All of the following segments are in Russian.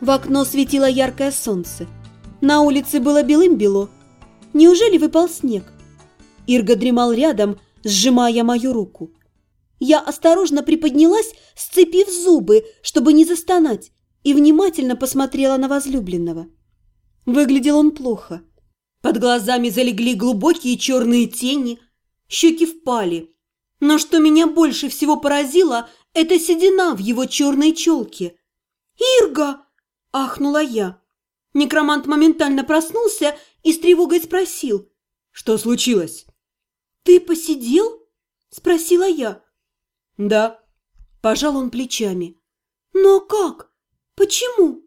В окно светило яркое солнце. На улице было белым-бело. Неужели выпал снег? Ирга дремал рядом, сжимая мою руку. Я осторожно приподнялась, сцепив зубы, чтобы не застонать, и внимательно посмотрела на возлюбленного. Выглядел он плохо. Под глазами залегли глубокие черные тени, щеки впали. Но что меня больше всего поразило, это седина в его черной челке. «Ирга!» – ахнула я. Некромант моментально проснулся и с тревогой спросил. «Что случилось?» «Ты посидел?» – спросила я. «Да», – пожал он плечами. «Но как? Почему?»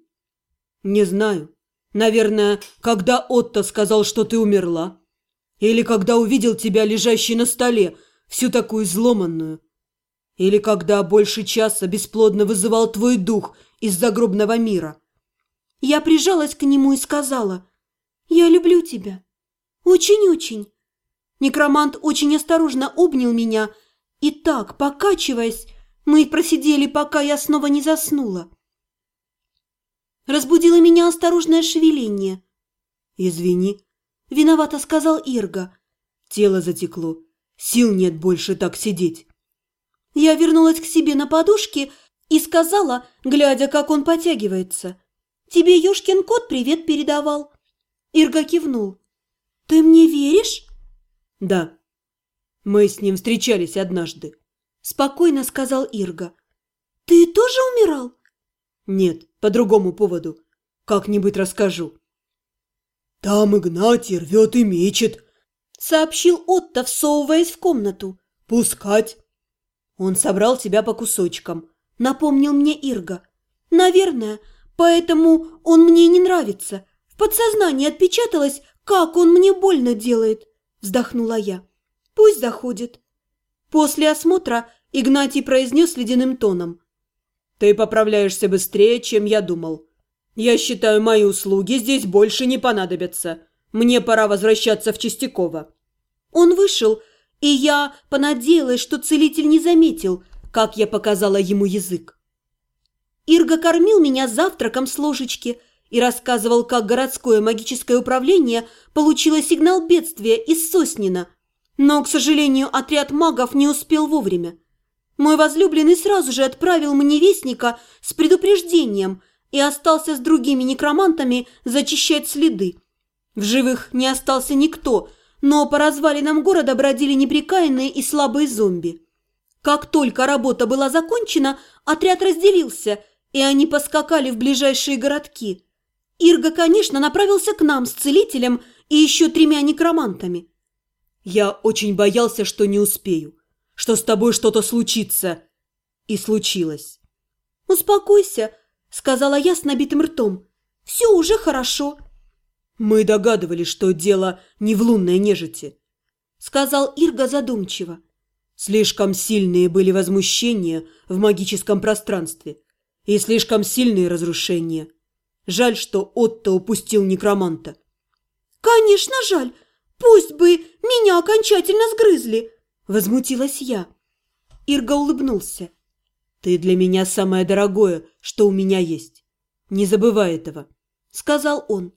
«Не знаю. Наверное, когда Отто сказал, что ты умерла. Или когда увидел тебя лежащей на столе, всю такую изломанную. Или когда больше часа бесплодно вызывал твой дух из загробного мира. Я прижалась к нему и сказала, «Я люблю тебя. Очень-очень». Некромант очень осторожно обнял меня, и так, покачиваясь, мы просидели, пока я снова не заснула. Разбудило меня осторожное шевеление. «Извини», — виновато сказал Ирга. «Тело затекло. Сил нет больше так сидеть». Я вернулась к себе на подушке и сказала, глядя, как он потягивается. Тебе Ёшкин кот привет передавал». Ирга кивнул. «Ты мне веришь?» «Да. Мы с ним встречались однажды», – спокойно сказал Ирга. «Ты тоже умирал?» «Нет, по другому поводу. Как-нибудь расскажу». «Там Игнатий рвет и мечет», – сообщил Отто, всовываясь в комнату. «Пускать». «Он собрал тебя по кусочкам», – напомнил мне Ирга. «Наверное, Поэтому он мне не нравится. В подсознании отпечаталось, как он мне больно делает. Вздохнула я. Пусть заходит. После осмотра Игнатий произнес ледяным тоном. Ты поправляешься быстрее, чем я думал. Я считаю, мои услуги здесь больше не понадобятся. Мне пора возвращаться в Чистяково. Он вышел, и я понадеялась, что целитель не заметил, как я показала ему язык. Ирга кормил меня завтраком с ложечки и рассказывал, как городское магическое управление получило сигнал бедствия из Соснина. Но, к сожалению, отряд магов не успел вовремя. Мой возлюбленный сразу же отправил мне вестника с предупреждением и остался с другими некромантами зачищать следы. В живых не остался никто, но по развалинам города бродили неприкаянные и слабые зомби. Как только работа была закончена, отряд разделился – и они поскакали в ближайшие городки. Ирга, конечно, направился к нам с целителем и еще тремя некромантами. Я очень боялся, что не успею, что с тобой что-то случится. И случилось. «Успокойся», — сказала я с набитым ртом. «Все уже хорошо». «Мы догадывались, что дело не в лунной нежити», — сказал Ирга задумчиво. «Слишком сильные были возмущения в магическом пространстве и слишком сильные разрушения. Жаль, что Отто упустил некроманта. «Конечно, жаль! Пусть бы меня окончательно сгрызли!» Возмутилась я. Ирга улыбнулся. «Ты для меня самое дорогое, что у меня есть. Не забывай этого», — сказал он.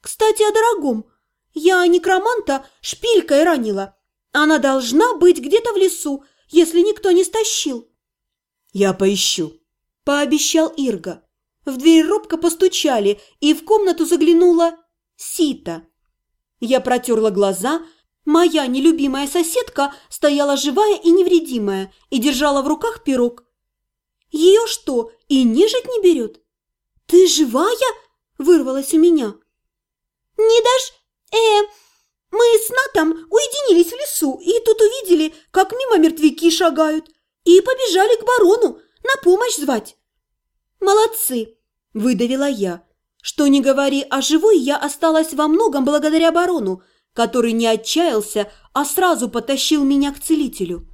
«Кстати, о дорогом. Я некроманта шпилькой ранила. Она должна быть где-то в лесу, если никто не стащил». «Я поищу», – пообещал Ирга. В дверь робко постучали, и в комнату заглянула Сита. Я протерла глаза. Моя нелюбимая соседка стояла живая и невредимая и держала в руках пирог. Ее что, и нежить не берет? «Ты живая?» – вырвалась у меня. «Не дашь? Э, мы с Натом уединились в лесу и тут увидели, как мимо мертвяки шагают, и побежали к барону, на помощь звать!» «Молодцы!» – выдавила я. Что не говори, а живой я осталась во многом благодаря барону, который не отчаялся, а сразу потащил меня к целителю.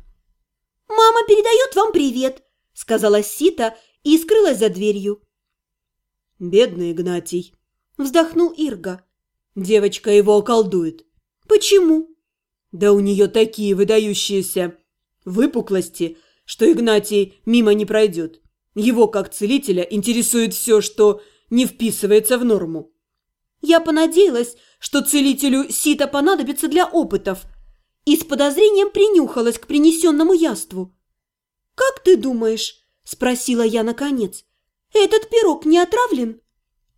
«Мама передает вам привет!» – сказала Сита и скрылась за дверью. «Бедный Игнатий!» – вздохнул Ирга. «Девочка его околдует». «Почему?» «Да у нее такие выдающиеся выпуклости – что Игнатий мимо не пройдет. Его, как целителя, интересует все, что не вписывается в норму. Я понадеялась, что целителю сито понадобится для опытов, и с подозрением принюхалась к принесенному яству. «Как ты думаешь?» – спросила я наконец. «Этот пирог не отравлен?»